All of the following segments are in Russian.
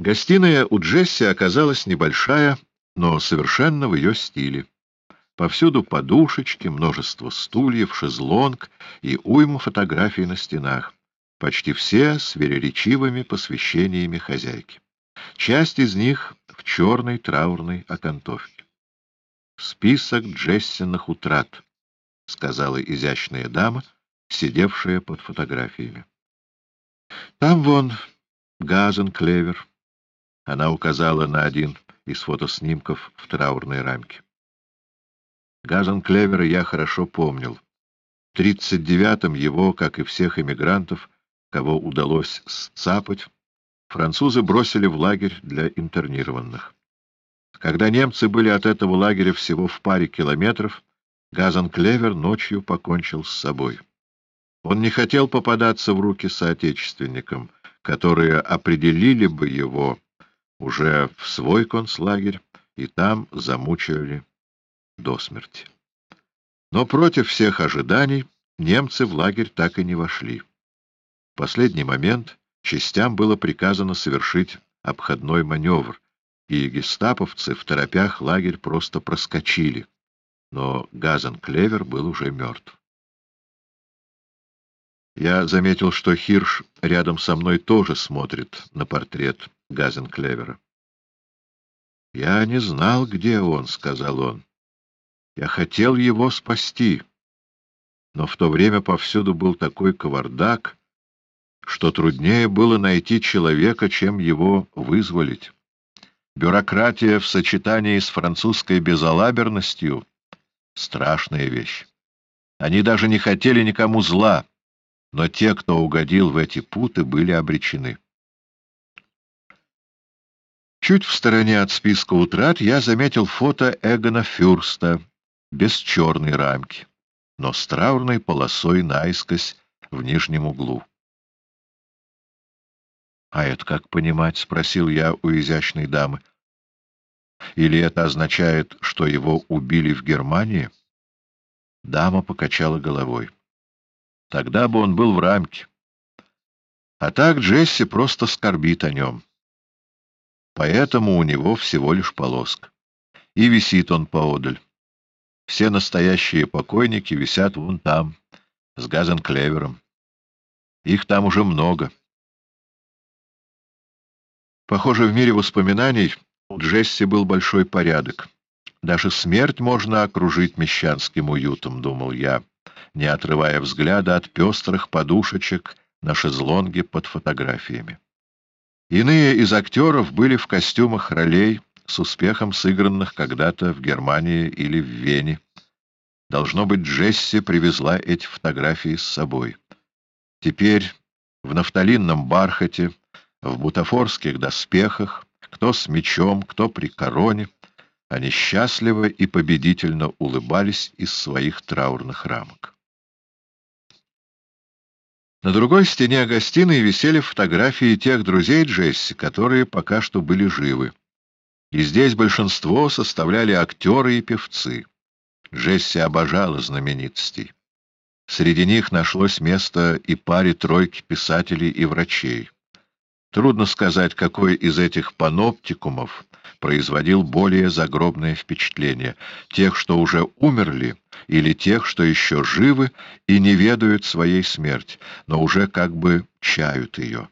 Гостиная у Джесси оказалась небольшая, но совершенно в ее стиле. Повсюду подушечки, множество стульев, шезлонг и уйма фотографий на стенах, почти все с вереречивыми посвящениями хозяйки. Часть из них в черной траурной окантовке. «Список Джессиных утрат», — сказала изящная дама, сидевшая под фотографиями. «Там вон Газен Клевер». Она указала на один из фотоснимков в траурной рамке. Газан Клевера я хорошо помнил. В 39-м его, как и всех эмигрантов, кого удалось сцапать, французы бросили в лагерь для интернированных. Когда немцы были от этого лагеря всего в паре километров, Газан Клевер ночью покончил с собой. Он не хотел попадаться в руки соотечественникам, которые определили бы его уже в свой концлагерь и там замучили до смерти. Но против всех ожиданий немцы в лагерь так и не вошли. В последний момент частям было приказано совершить обходной маневр, и гестаповцы в торопях лагерь просто проскочили. Но Газан Клевер был уже мертв. Я заметил, что Хирш рядом со мной тоже смотрит на портрет Газен Клевера. «Я не знал, где он», — сказал он. «Я хотел его спасти, но в то время повсюду был такой кавардак, что труднее было найти человека, чем его вызволить. Бюрократия в сочетании с французской безалаберностью — страшная вещь. Они даже не хотели никому зла, но те, кто угодил в эти путы, были обречены. Чуть в стороне от списка утрат я заметил фото Эгона Фюрста без черной рамки, но с траурной полосой наискось в нижнем углу. — А это как понимать? — спросил я у изящной дамы. — Или это означает, что его убили в Германии? Дама покачала головой. — Тогда бы он был в рамке. А так Джесси просто скорбит о нем. — поэтому у него всего лишь полоска. И висит он поодаль. Все настоящие покойники висят вон там, с газенклевером. Их там уже много. Похоже, в мире воспоминаний у Джесси был большой порядок. Даже смерть можно окружить мещанским уютом, думал я, не отрывая взгляда от пестрых подушечек на шезлонге под фотографиями. Иные из актеров были в костюмах ролей, с успехом сыгранных когда-то в Германии или в Вене. Должно быть, Джесси привезла эти фотографии с собой. Теперь в нафталинном бархате, в бутафорских доспехах, кто с мечом, кто при короне, они счастливо и победительно улыбались из своих траурных рамок. На другой стене гостиной висели фотографии тех друзей Джесси, которые пока что были живы. И здесь большинство составляли актеры и певцы. Джесси обожала знаменитостей. Среди них нашлось место и паре тройки писателей и врачей. Трудно сказать, какой из этих паноптикумов производил более загробное впечатление — тех, что уже умерли, или тех, что еще живы и не ведают своей смерти, но уже как бы чают ее.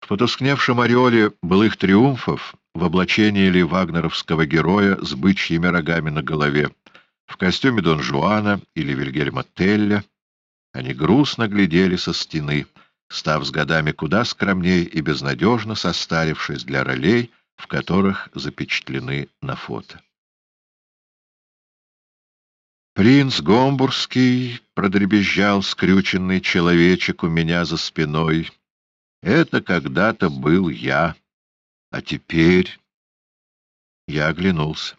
В потускневшем ореоле былых триумфов, в облачении ли вагнеровского героя с бычьими рогами на голове, в костюме Дон Жуана или Вильгельма Телля, они грустно глядели со стены, став с годами куда скромней и безнадежно состарившись для ролей, в которых запечатлены на фото. Принц Гомбургский продребезжал скрюченный человечек у меня за спиной. Это когда-то был я, а теперь... Я оглянулся.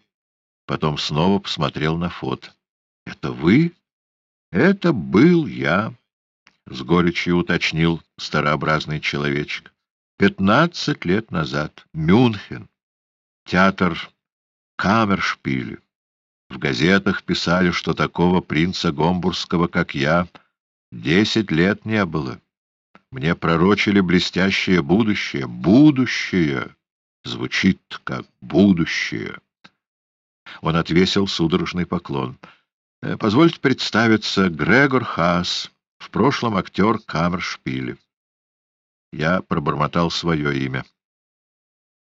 Потом снова посмотрел на фото. — Это вы? — Это был я, — с горечью уточнил старообразный человечек. — Пятнадцать лет назад. Мюнхен. Театр Камершпиле. В газетах писали, что такого принца Гомбургского, как я, десять лет не было. Мне пророчили блестящее будущее. Будущее! Звучит как будущее. Он отвесил судорожный поклон. Э, позвольте представиться, Грегор Хаас, в прошлом актер Камершпиле. Я пробормотал свое имя.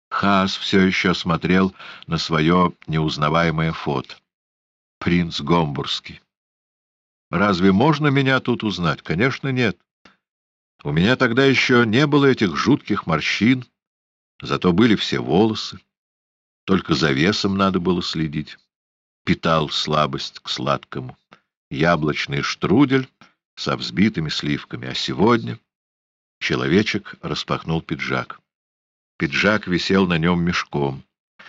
Хаас все еще смотрел на свое неузнаваемое фото. Принц Гомбургский. Разве можно меня тут узнать? Конечно, нет. У меня тогда еще не было этих жутких морщин, зато были все волосы. Только за весом надо было следить. Питал слабость к сладкому. Яблочный штрудель со взбитыми сливками. А сегодня человечек распахнул пиджак. Пиджак висел на нем мешком,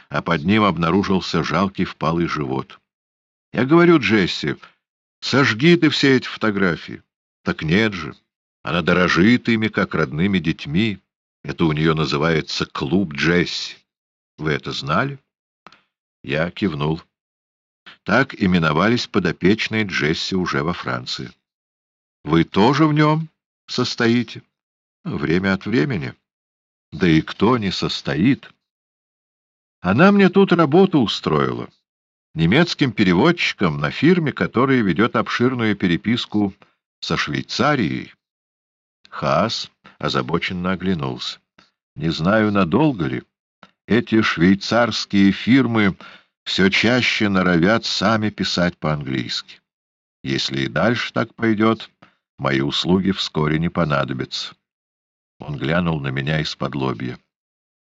а под ним обнаружился жалкий впалый живот. Я говорю Джесси, сожги ты все эти фотографии. Так нет же. Она дорожит ими, как родными детьми. Это у нее называется клуб Джесси. Вы это знали? Я кивнул. Так именовались подопечные Джесси уже во Франции. Вы тоже в нем состоите? Время от времени. Да и кто не состоит? Она мне тут работу устроила. Немецким переводчиком на фирме, которая ведет обширную переписку со Швейцарией. Хаас озабоченно оглянулся. Не знаю, надолго ли. Эти швейцарские фирмы все чаще норовят сами писать по-английски. Если и дальше так пойдет, мои услуги вскоре не понадобятся. Он глянул на меня из-под лобья.